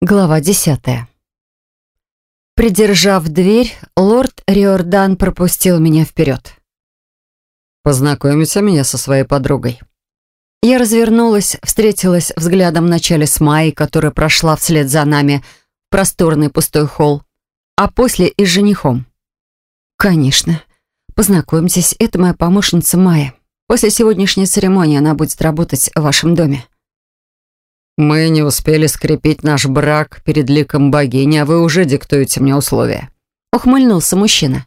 Глава десятая. Придержав дверь, лорд Риордан пропустил меня вперед. «Познакомите меня со своей подругой». Я развернулась, встретилась взглядом вначале с Майей, которая прошла вслед за нами в просторный пустой холл, а после и с женихом. «Конечно. Познакомьтесь, это моя помощница Майя. После сегодняшней церемонии она будет работать в вашем доме». «Мы не успели скрепить наш брак перед ликом богини, а вы уже диктуете мне условия». Ухмыльнулся мужчина.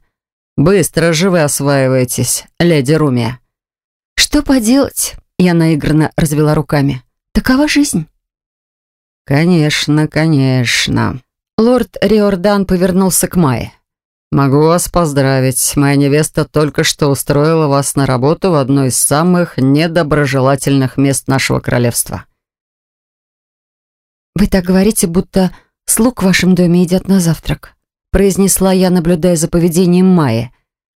«Быстро же вы осваиваетесь, леди Румия». «Что поделать?» Я наигранно развела руками. «Такова жизнь». «Конечно, конечно». Лорд Риордан повернулся к Майе. «Могу вас поздравить. Моя невеста только что устроила вас на работу в одно из самых недоброжелательных мест нашего королевства». «Вы так говорите, будто слуг в вашем доме едят на завтрак», произнесла я, наблюдая за поведением Майи.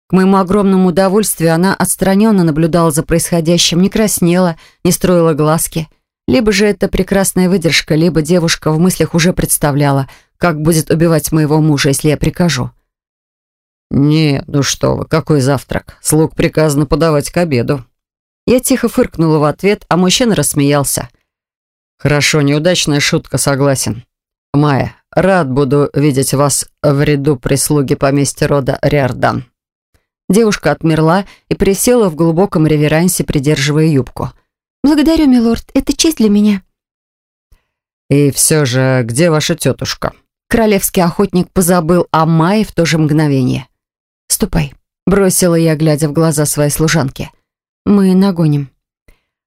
К моему огромному удовольствию она отстраненно наблюдала за происходящим, не краснела, не строила глазки. Либо же это прекрасная выдержка, либо девушка в мыслях уже представляла, как будет убивать моего мужа, если я прикажу. «Нет, ну что вы, какой завтрак? Слуг приказано подавать к обеду». Я тихо фыркнула в ответ, а мужчина рассмеялся – «Хорошо, неудачная шутка, согласен. Майя, рад буду видеть вас в ряду прислуги поместья рода Риордан». Девушка отмерла и присела в глубоком реверансе, придерживая юбку. «Благодарю, милорд, это честь для меня». «И все же, где ваша тетушка?» Королевский охотник позабыл о Майе в то же мгновение. «Ступай», — бросила я, глядя в глаза своей служанки. «Мы нагоним».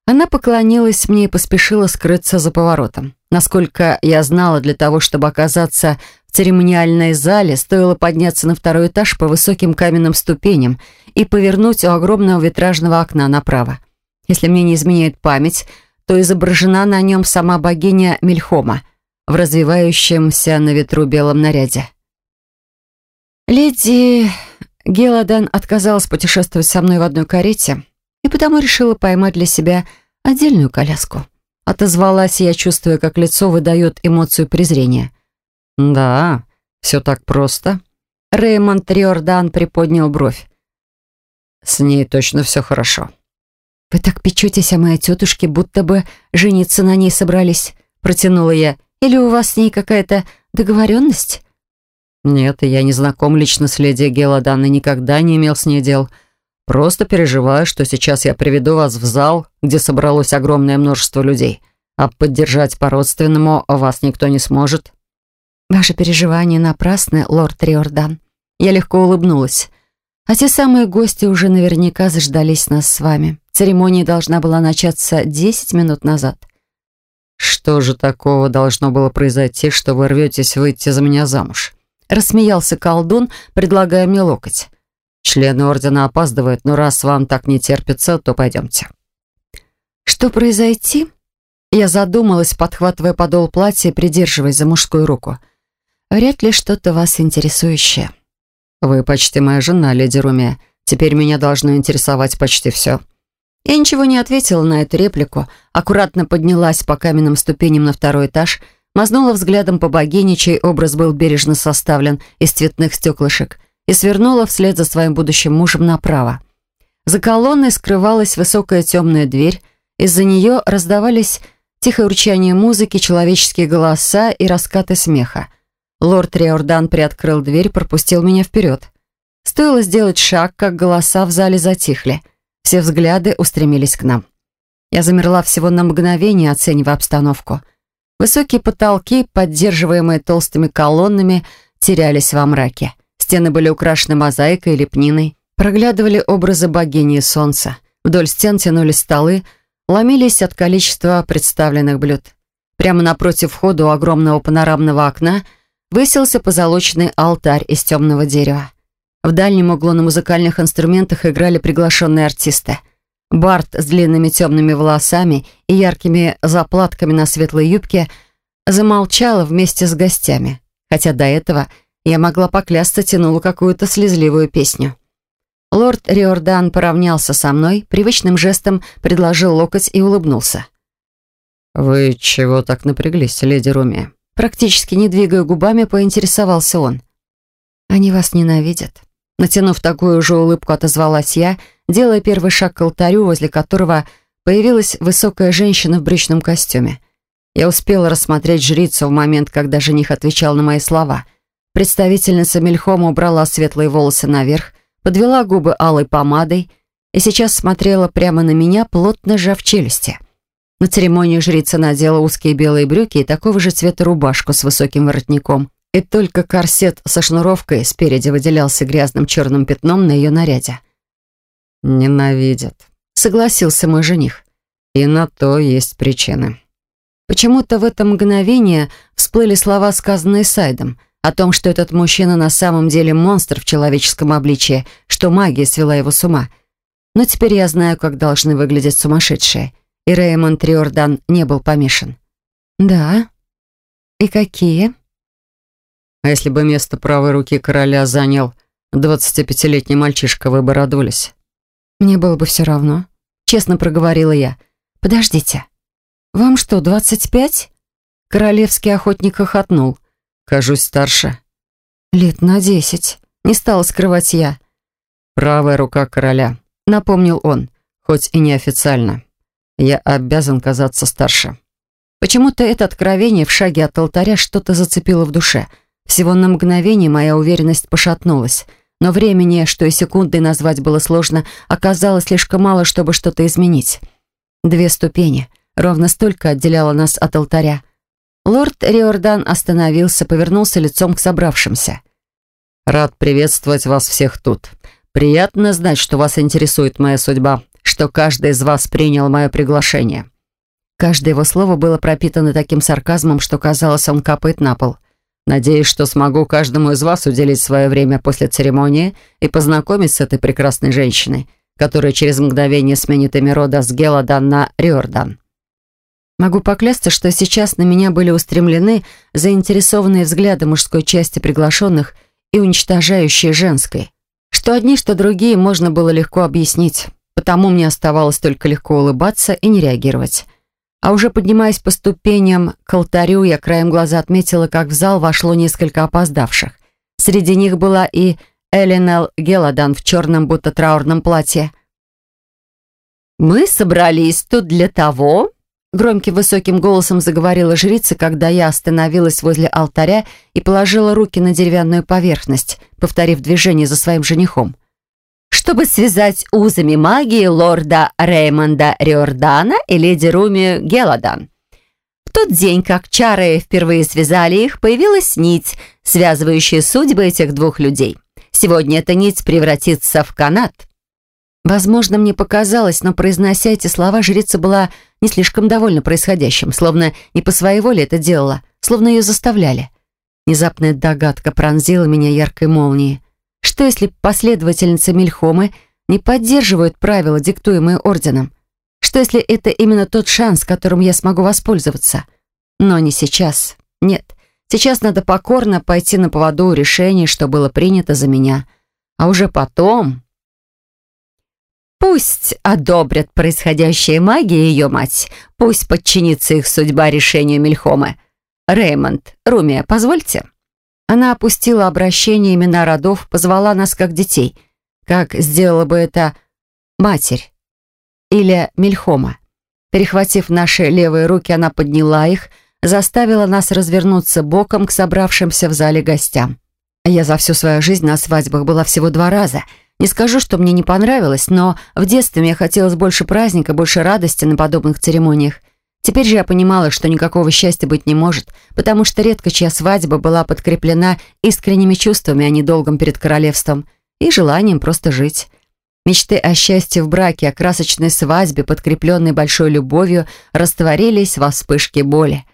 Она поклонилась мне и поспешила скрыться за поворотом. Насколько я знала, для того, чтобы оказаться в церемониальной зале, стоило подняться на второй этаж по высоким каменным ступеням и повернуть у огромного витражного окна направо. Если мне не изменяет память, то изображена на нем сама богиня Мельхома в развивающемся на ветру белом наряде. Леди Геладан отказалась путешествовать со мной в одной карете — и потому решила поймать для себя отдельную коляску. Отозвалась я, чувствуя, как лицо выдает эмоцию презрения. «Да, все так просто». Реймонд Риордан приподнял бровь. «С ней точно все хорошо». «Вы так печетесь о моей тетушке, будто бы жениться на ней собрались», протянула я. «Или у вас с ней какая-то договоренность?» «Нет, я не знаком лично с леди Геладан и никогда не имел с ней дел». Просто переживаю, что сейчас я приведу вас в зал, где собралось огромное множество людей, а поддержать по-родственному вас никто не сможет». «Ваши переживания напрасны, лорд Риордан». Я легко улыбнулась. «А те самые гости уже наверняка заждались нас с вами. Церемония должна была начаться десять минут назад». «Что же такого должно было произойти, что вы рветесь выйти за меня замуж?» Рассмеялся колдун, предлагая мне локоть. Члены ордена опаздывают, но раз вам так не терпится, то пойдемте». «Что произойти?» Я задумалась, подхватывая подол платья и придерживаясь за мужскую руку. «Вряд ли что-то вас интересующее». «Вы почти моя жена, леди Руми. Теперь меня должно интересовать почти все». Я ничего не ответила на эту реплику, аккуратно поднялась по каменным ступеням на второй этаж, мазнула взглядом по богине, чей образ был бережно составлен из цветных стеклышек, и свернула вслед за своим будущим мужем направо. За колонной скрывалась высокая темная дверь, из-за нее раздавались тихое урчание музыки, человеческие голоса и раскаты смеха. Лорд Риордан приоткрыл дверь, пропустил меня вперед. Стоило сделать шаг, как голоса в зале затихли. Все взгляды устремились к нам. Я замерла всего на мгновение, оценивая обстановку. Высокие потолки, поддерживаемые толстыми колоннами, терялись во мраке. Стены были украшены мозаикой и лепниной. Проглядывали образы богини солнца. Вдоль стен тянулись столы, ломились от количества представленных блюд. Прямо напротив входа у огромного панорамного окна высился позолоченный алтарь из темного дерева. В дальнем углу на музыкальных инструментах играли приглашенные артисты. Барт с длинными темными волосами и яркими заплатками на светлой юбке замолчала вместе с гостями, хотя до этого – я могла поклясться, тянула какую-то слезливую песню. Лорд Риордан поравнялся со мной, привычным жестом предложил локоть и улыбнулся. «Вы чего так напряглись, леди Руми? Практически не двигая губами, поинтересовался он. «Они вас ненавидят». Натянув такую же улыбку, отозвалась я, делая первый шаг к алтарю, возле которого появилась высокая женщина в брючном костюме. Я успела рассмотреть жрицу в момент, когда жених отвечал на мои слова. Представительница Мельхома убрала светлые волосы наверх, подвела губы алой помадой и сейчас смотрела прямо на меня, плотно сжав челюсти. На церемонию жрица надела узкие белые брюки и такого же цвета рубашку с высоким воротником. И только корсет со шнуровкой спереди выделялся грязным черным пятном на ее наряде. «Ненавидят», — согласился мой жених. «И на то есть причины». Почему-то в это мгновение всплыли слова, сказанные Сайдом, о том, что этот мужчина на самом деле монстр в человеческом обличье, что магия свела его с ума. Но теперь я знаю, как должны выглядеть сумасшедшие. И Реймонд Риордан не был помешан. «Да? И какие?» «А если бы место правой руки короля занял двадцатипятилетний мальчишка, вы бы радовались?» «Мне было бы все равно», — честно проговорила я. «Подождите». «Вам что, двадцать пять?» Королевский охотник хохотнул. «Кажусь старше». «Лет на десять», — не стала скрывать я. «Правая рука короля», — напомнил он, хоть и неофициально. «Я обязан казаться старше». Почему-то это откровение в шаге от алтаря что-то зацепило в душе. Всего на мгновение моя уверенность пошатнулась. Но времени, что и секундой назвать было сложно, оказалось слишком мало, чтобы что-то изменить. Две ступени — Ровно столько отделяло нас от алтаря. Лорд Риордан остановился, повернулся лицом к собравшимся. «Рад приветствовать вас всех тут. Приятно знать, что вас интересует моя судьба, что каждый из вас принял мое приглашение». Каждое его слово было пропитано таким сарказмом, что казалось, он капает на пол. «Надеюсь, что смогу каждому из вас уделить свое время после церемонии и познакомить с этой прекрасной женщиной, которая через мгновение сменит имя рода с Геладан на Риордан». Могу поклясться, что сейчас на меня были устремлены заинтересованные взгляды мужской части приглашенных и уничтожающие женской. Что одни, что другие можно было легко объяснить, потому мне оставалось только легко улыбаться и не реагировать. А уже поднимаясь по ступеням к алтарю, я краем глаза отметила, как в зал вошло несколько опоздавших. Среди них была и Эленел Геладан в черном будто траурном платье. «Мы собрались тут для того, Громким высоким голосом заговорила жрица, когда я остановилась возле алтаря и положила руки на деревянную поверхность, повторив движение за своим женихом. «Чтобы связать узами магии лорда Реймонда Риордана и леди Руми Геладан. В тот день, как чары впервые связали их, появилась нить, связывающая судьбы этих двух людей. Сегодня эта нить превратится в канат, Возможно, мне показалось, но, произнося эти слова, жрица была не слишком довольна происходящим, словно не по своей воле это делала, словно ее заставляли. Внезапная догадка пронзила меня яркой молнией. Что, если последовательницы Мельхомы не поддерживают правила, диктуемые орденом? Что, если это именно тот шанс, которым я смогу воспользоваться? Но не сейчас. Нет. Сейчас надо покорно пойти на поводу у решений, что было принято за меня. А уже потом Пусть одобрят происходящее магия ее мать. Пусть подчинится их судьба решению Мельхомы. Реймонд, Румия, позвольте». Она опустила обращение имена родов, позвала нас как детей. Как сделала бы это матерь или Мельхома. Перехватив наши левые руки, она подняла их, заставила нас развернуться боком к собравшимся в зале гостям. Я за всю свою жизнь на свадьбах была всего два раза — не скажу, что мне не понравилось, но в детстве мне хотелось больше праздника, больше радости на подобных церемониях. Теперь же я понимала, что никакого счастья быть не может, потому что редко чья свадьба была подкреплена искренними чувствами, а не долгом перед королевством, и желанием просто жить. Мечты о счастье в браке, о красочной свадьбе, подкрепленной большой любовью, растворились во вспышке боли.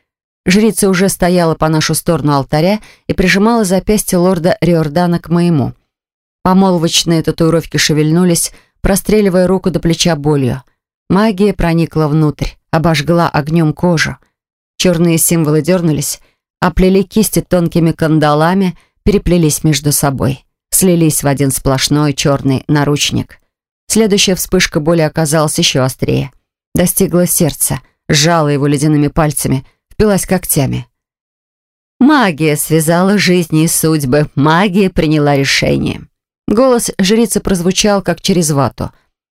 Жрица уже стояла по нашу сторону алтаря и прижимала запястье лорда Риордана к моему – Помолвочные татуировки шевельнулись, простреливая руку до плеча болью. Магия проникла внутрь, обожгла огнем кожу. Черные символы дернулись, оплели кисти тонкими кандалами, переплелись между собой, слились в один сплошной черный наручник. Следующая вспышка боли оказалась еще острее. Достигла сердца, сжала его ледяными пальцами, впилась когтями. Магия связала жизни и судьбы, магия приняла решение. Голос жрицы прозвучал, как через вату.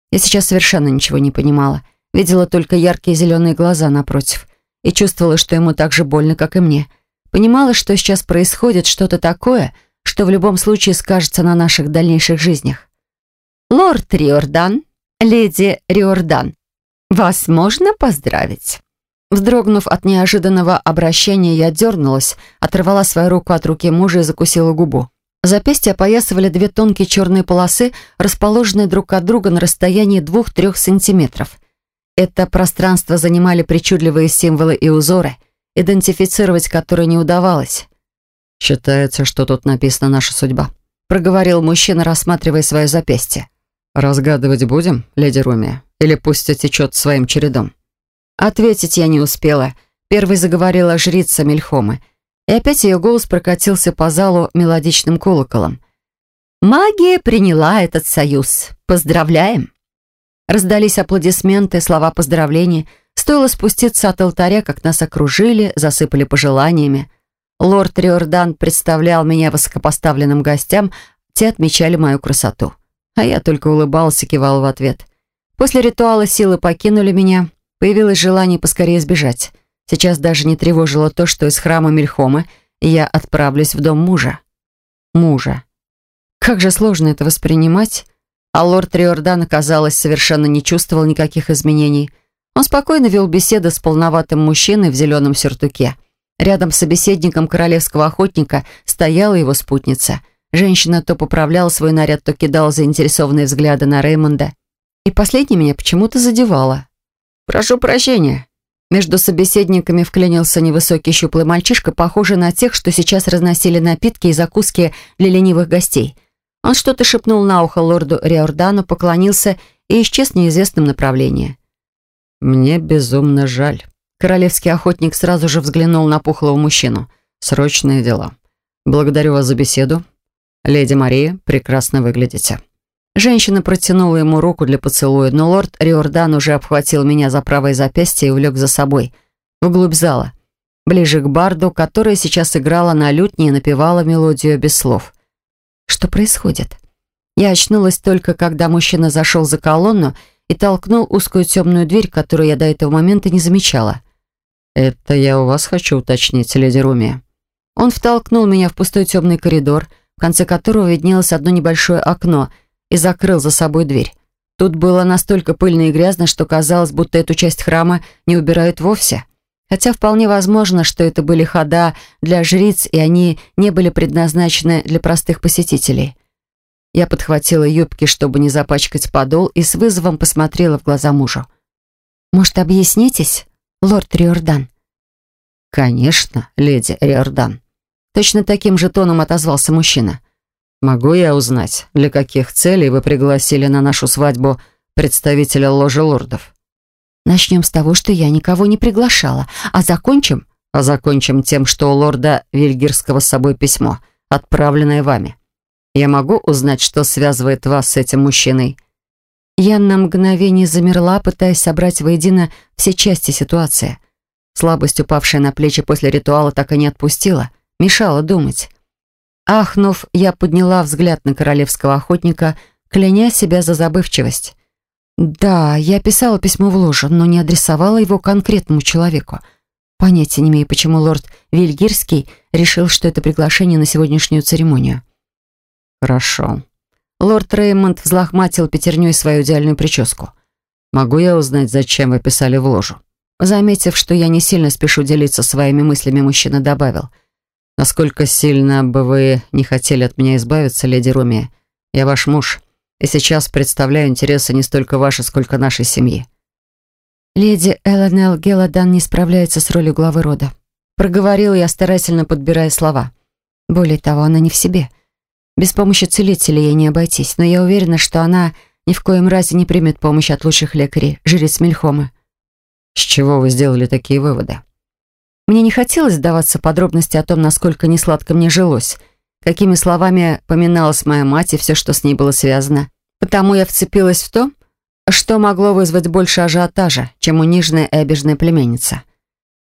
Я сейчас совершенно ничего не понимала. Видела только яркие зеленые глаза напротив. И чувствовала, что ему так же больно, как и мне. Понимала, что сейчас происходит что-то такое, что в любом случае скажется на наших дальнейших жизнях. «Лорд Риордан, леди Риордан, вас можно поздравить?» Вздрогнув от неожиданного обращения, я дернулась, оторвала свою руку от руки мужа и закусила губу. Запястья опоясывали две тонкие черные полосы, расположенные друг от друга на расстоянии двух-трех сантиметров. Это пространство занимали причудливые символы и узоры, идентифицировать которые не удавалось. «Считается, что тут написана наша судьба», — проговорил мужчина, рассматривая свое запястье. «Разгадывать будем, леди Руми, или пусть течет своим чередом?» Ответить я не успела. Первой заговорила жрица Мельхомы, и опять ее голос прокатился по залу мелодичным колоколом. «Магия приняла этот союз. Поздравляем!» Раздались аплодисменты, слова поздравлений. Стоило спуститься от алтаря, как нас окружили, засыпали пожеланиями. Лорд Риордан представлял меня высокопоставленным гостям, те отмечали мою красоту. А я только улыбался и кивал в ответ. После ритуала силы покинули меня, Появилось желание поскорее сбежать. Сейчас даже не тревожило то, что из храма Мельхома я отправлюсь в дом мужа. Мужа. Как же сложно это воспринимать. А лорд Риордан, казалось, совершенно не чувствовал никаких изменений. Он спокойно вел беседы с полноватым мужчиной в зеленом сюртуке. Рядом с собеседником королевского охотника стояла его спутница. Женщина то поправляла свой наряд, то кидала заинтересованные взгляды на Реймонда. И последнее меня почему-то задевало. «Прошу прощения». Между собеседниками вклинился невысокий щуплый мальчишка, похожий на тех, что сейчас разносили напитки и закуски для ленивых гостей. Он что-то шепнул на ухо лорду Риордану, поклонился и исчез в неизвестном направлении. «Мне безумно жаль». Королевский охотник сразу же взглянул на пухлого мужчину. «Срочные дела. Благодарю вас за беседу. Леди Мария, прекрасно выглядите». Женщина протянула ему руку для поцелуя, но лорд Риордан уже обхватил меня за правое запястье и увлек за собой, вглубь зала, ближе к барду, которая сейчас играла на лютне и напевала мелодию без слов. Что происходит? Я очнулась только, когда мужчина зашел за колонну и толкнул узкую темную дверь, которую я до этого момента не замечала. «Это я у вас хочу уточнить, леди Руми». Он втолкнул меня в пустой темный коридор, в конце которого виднелось одно небольшое окно — и закрыл за собой дверь. Тут было настолько пыльно и грязно, что казалось, будто эту часть храма не убирают вовсе. Хотя вполне возможно, что это были хода для жриц, и они не были предназначены для простых посетителей. Я подхватила юбки, чтобы не запачкать подол, и с вызовом посмотрела в глаза мужу. «Может, объяснитесь, лорд Риордан?» «Конечно, леди Риордан». Точно таким же тоном отозвался мужчина. «Могу я узнать, для каких целей вы пригласили на нашу свадьбу представителя ложи лордов?» «Начнем с того, что я никого не приглашала, а закончим...» «А закончим тем, что у лорда Вильгирского с собой письмо, отправленное вами. Я могу узнать, что связывает вас с этим мужчиной?» Я на мгновение замерла, пытаясь собрать воедино все части ситуации. Слабость, упавшая на плечи после ритуала, так и не отпустила, мешала думать. Ахнув, я подняла взгляд на королевского охотника, кляня себя за забывчивость. Да, я писала письмо в ложу, но не адресовала его конкретному человеку. Понятия не имею, почему лорд Вильгирский решил, что это приглашение на сегодняшнюю церемонию. Хорошо. Лорд Реймонд взлохматил пятерней свою идеальную прическу. Могу я узнать, зачем вы писали в ложу? Заметив, что я не сильно спешу делиться своими мыслями, мужчина добавил — Насколько сильно бы вы не хотели от меня избавиться, леди Руми, я ваш муж, и сейчас представляю интересы не столько ваши, сколько нашей семьи». «Леди Элленел Геладан не справляется с ролью главы рода», проговорила я, старательно подбирая слова. Более того, она не в себе. Без помощи целителя ей не обойтись, но я уверена, что она ни в коем разе не примет помощь от лучших лекарей, жрец Мельхома. «С чего вы сделали такие выводы?» Мне не хотелось сдаваться подробности о том, насколько несладко мне жилось, какими словами поминалась моя мать и все, что с ней было связано. Потому я вцепилась в то, что могло вызвать больше ажиотажа, чем униженная и обиженная племянница.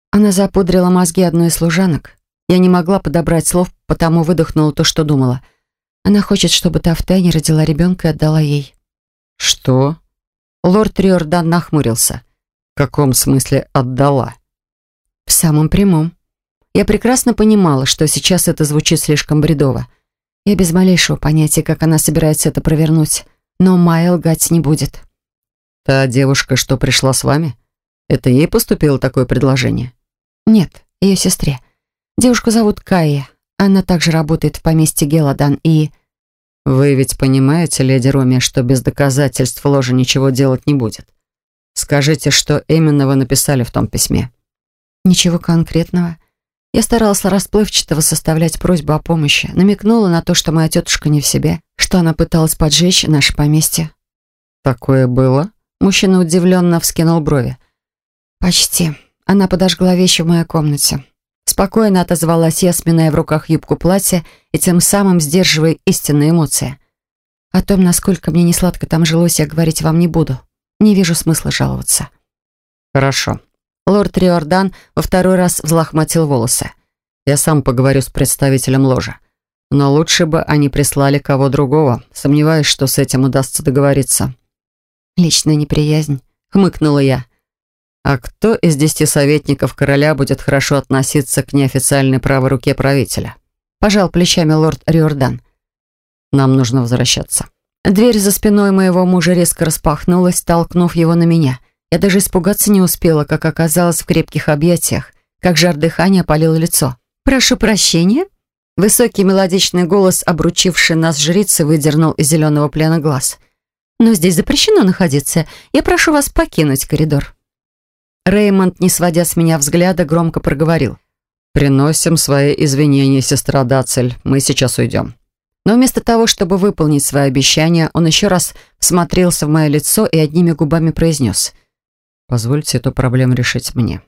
Она запудрила мозги одной из служанок. Я не могла подобрать слов, потому выдохнула то, что думала. Она хочет, чтобы та втайне родила ребенка и отдала ей. «Что?» Лорд Риордан нахмурился. «В каком смысле отдала?» «В самом прямом. Я прекрасно понимала, что сейчас это звучит слишком бредово. Я без малейшего понятия, как она собирается это провернуть, но Майя лгать не будет». «Та девушка, что пришла с вами? Это ей поступило такое предложение?» «Нет, ее сестре. Девушку зовут Кайя. Она также работает в поместье Геладан и...» «Вы ведь понимаете, леди Роми, что без доказательств ложи ничего делать не будет? Скажите, что именно вы написали в том письме?» «Ничего конкретного. Я старалась расплывчатого составлять просьбу о помощи, намекнула на то, что моя тетушка не в себе, что она пыталась поджечь наше поместье». «Такое было?» Мужчина удивленно вскинул брови. «Почти. Она подожгла вещи в моей комнате. Спокойно отозвалась я, сминая в руках юбку платья и тем самым сдерживая истинные эмоции. О том, насколько мне несладко там жилось, я говорить вам не буду. Не вижу смысла жаловаться. Хорошо. Лорд Риордан во второй раз взлохматил волосы. Я сам поговорю с представителем ложа. Но лучше бы они прислали кого другого. Сомневаюсь, что с этим удастся договориться. Личная неприязнь, хмыкнула я. А кто из десяти советников короля будет хорошо относиться к неофициальной правой руке правителя? Пожал плечами лорд Риордан. Нам нужно возвращаться. Дверь за спиной моего мужа резко распахнулась, толкнув его на меня. Я даже испугаться не успела, как оказалось в крепких объятиях, как жар дыхания опалил лицо. «Прошу прощения?» Высокий мелодичный голос, обручивший нас жрицы, выдернул из зеленого плена глаз. «Но здесь запрещено находиться. Я прошу вас покинуть коридор». Реймонд, не сводя с меня взгляда, громко проговорил. «Приносим свои извинения, сестра Дацель. Мы сейчас уйдем». Но вместо того, чтобы выполнить свои обещания, он еще раз всмотрелся в мое лицо и одними губами произнес. «Позвольте эту проблему решить мне».